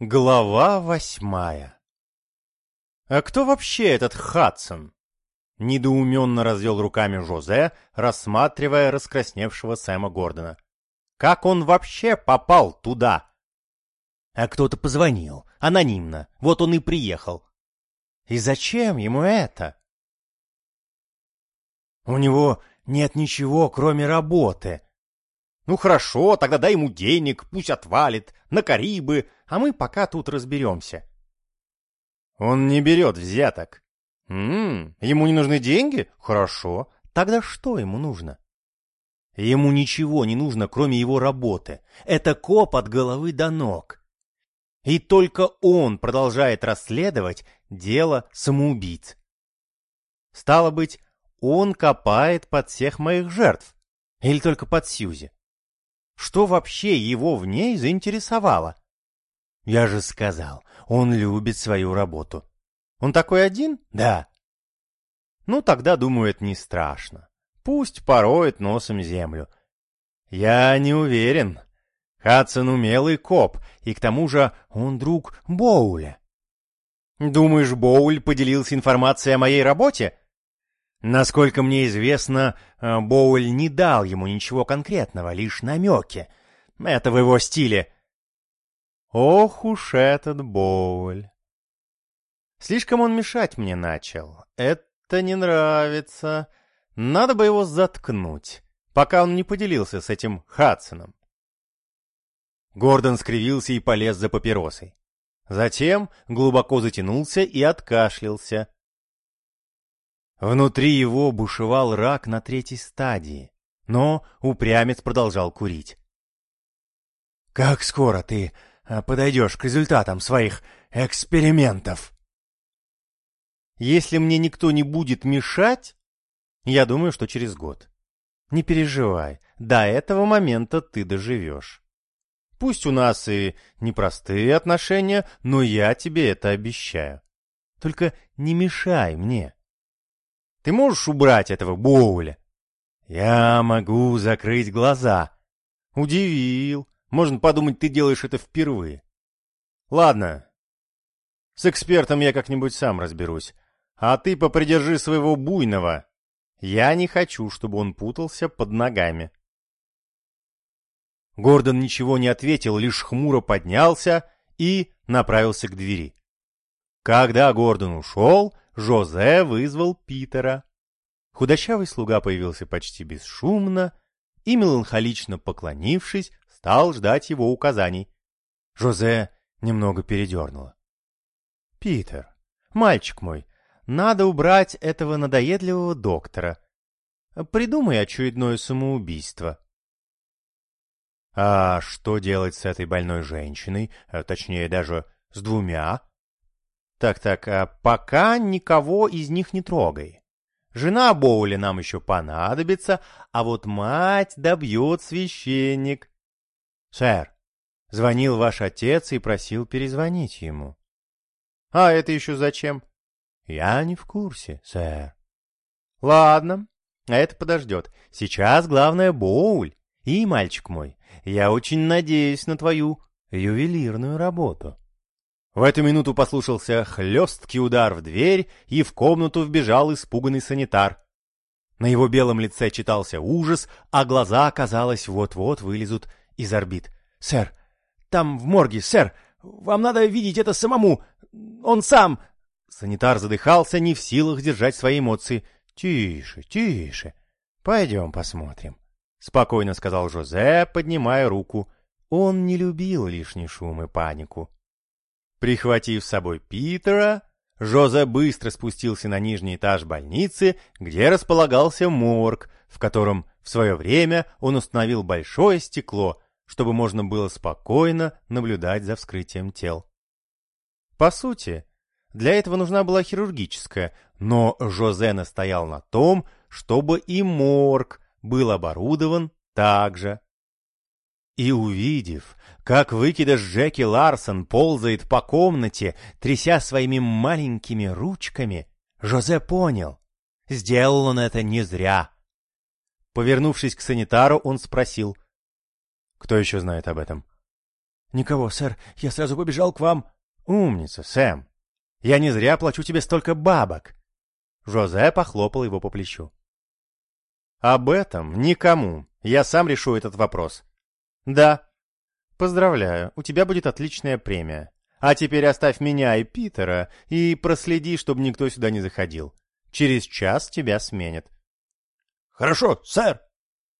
Глава восьмая «А кто вообще этот Хадсон?» Недоуменно развел руками Жозе, рассматривая раскрасневшего Сэма Гордона. «Как он вообще попал туда?» «А кто-то позвонил, анонимно, вот он и приехал». «И зачем ему это?» «У него нет ничего, кроме работы», ну хорошо, тогда дай ему денег, пусть отвалит, на Карибы, а мы пока тут разберемся. Он не берет взяток. М ему не нужны деньги? Хорошо. Тогда что ему нужно? Ему ничего не нужно, кроме его работы. Это коп от головы до ног. И только он продолжает расследовать дело самоубийц. Стало быть, он копает под всех моих жертв. Или только под Сьюзи. Что вообще его в ней заинтересовало? Я же сказал, он любит свою работу. Он такой один? Да. Ну, тогда, думаю, это не страшно. Пусть пороет носом землю. Я не уверен. Хадсон умелый коп, и к тому же он друг Боуля. Думаешь, Боуль поделился информацией о моей работе? Насколько мне известно, э, Боуль не дал ему ничего конкретного, лишь намеки. Это в его стиле. Ох уж этот Боуль. Слишком он мешать мне начал. Это не нравится. Надо бы его заткнуть, пока он не поделился с этим Хадсоном. Гордон скривился и полез за папиросой. Затем глубоко затянулся и откашлялся. Внутри его бушевал рак на третьей стадии, но упрямец продолжал курить. «Как скоро ты подойдешь к результатам своих экспериментов?» «Если мне никто не будет мешать, я думаю, что через год. Не переживай, до этого момента ты доживешь. Пусть у нас и непростые отношения, но я тебе это обещаю. Только не мешай мне». Ты можешь убрать этого Боуля? Я могу закрыть глаза. Удивил. Можно подумать, ты делаешь это впервые. Ладно. С экспертом я как-нибудь сам разберусь. А ты попридержи своего буйного. Я не хочу, чтобы он путался под ногами. Гордон ничего не ответил, лишь хмуро поднялся и направился к двери. Когда Гордон ушел, Жозе вызвал Питера. Худощавый слуга появился почти бесшумно и, меланхолично поклонившись, стал ждать его указаний. Жозе немного передернуло. — Питер, мальчик мой, надо убрать этого надоедливого доктора. Придумай очередное самоубийство. — А что делать с этой больной женщиной, а точнее даже с двумя? Так-так, а пока никого из них не трогай. Жена Боули нам еще понадобится, а вот мать добьет священник. Сэр, звонил ваш отец и просил перезвонить ему. А это еще зачем? Я не в курсе, сэр. Ладно, а это подождет. Сейчас главное Боуль. И, мальчик мой, я очень надеюсь на твою ювелирную работу. В эту минуту послушался хлесткий удар в дверь, и в комнату вбежал испуганный санитар. На его белом лице читался ужас, а глаза, казалось, вот-вот вылезут из орбит. «Сэр, там в морге, сэр, вам надо видеть это самому, он сам...» Санитар задыхался, не в силах держать свои эмоции. «Тише, тише, пойдем посмотрим», — спокойно сказал Жозе, поднимая руку. Он не любил лишний шум и панику. Прихватив с собой Питера, Жозе быстро спустился на нижний этаж больницы, где располагался морг, в котором в свое время он установил большое стекло, чтобы можно было спокойно наблюдать за вскрытием тел. По сути, для этого нужна была хирургическая, но Жозе настоял на том, чтобы и морг был оборудован так же. И увидев, как выкидыш Джеки Ларсон ползает по комнате, тряся своими маленькими ручками, Жозе понял, сделал он это не зря. Повернувшись к санитару, он спросил, «Кто еще знает об этом?» «Никого, сэр, я сразу побежал к вам». «Умница, Сэм! Я не зря плачу тебе столько бабок!» Жозе похлопал его по плечу. «Об этом никому. Я сам решу этот вопрос». «Да». «Поздравляю, у тебя будет отличная премия. А теперь оставь меня и Питера и проследи, чтобы никто сюда не заходил. Через час тебя сменят». «Хорошо, сэр!»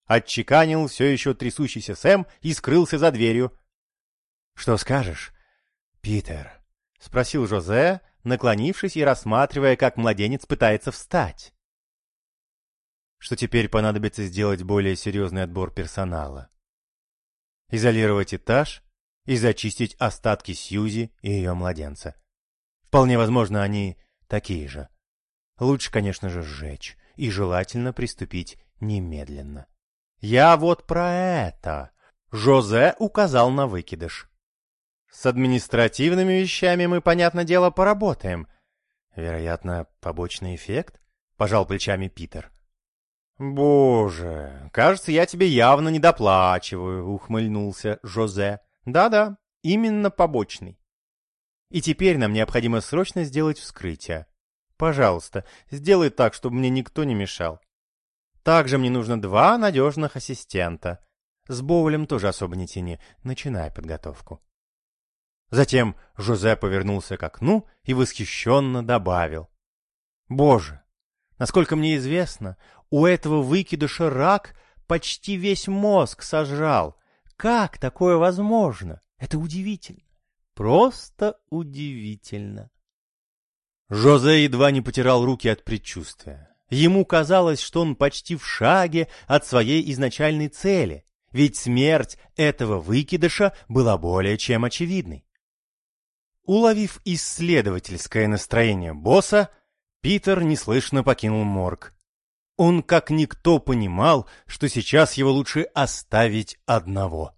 Отчеканил все еще трясущийся Сэм и скрылся за дверью. «Что скажешь, Питер?» — спросил Жозе, наклонившись и рассматривая, как младенец пытается встать. Что теперь понадобится сделать более серьезный отбор персонала. Изолировать этаж и зачистить остатки Сьюзи и ее младенца. Вполне возможно, они такие же. Лучше, конечно же, сжечь, и желательно приступить немедленно. «Я вот про это!» Жозе указал на выкидыш. С административными вещами мы, понятное дело, поработаем. Вероятно, побочный эффект? Пожал плечами Питер. Боже, кажется, я тебе явно недоплачиваю, ухмыльнулся Жозе. Да-да, именно побочный. И теперь нам необходимо срочно сделать вскрытие. Пожалуйста, сделай так, чтобы мне никто не мешал. Также мне нужно два надежных ассистента. С Боулем тоже особо не тяни. Начинай подготовку. Затем Жозе повернулся к окну и восхищенно добавил. «Боже, насколько мне известно, у этого выкидыша рак почти весь мозг сожрал. Как такое возможно? Это удивительно. Просто удивительно». Жозе едва не потирал руки от предчувствия. Ему казалось, что он почти в шаге от своей изначальной цели, ведь смерть этого выкидыша была более чем очевидной. Уловив исследовательское настроение босса, Питер неслышно покинул морг. Он как никто понимал, что сейчас его лучше оставить одного.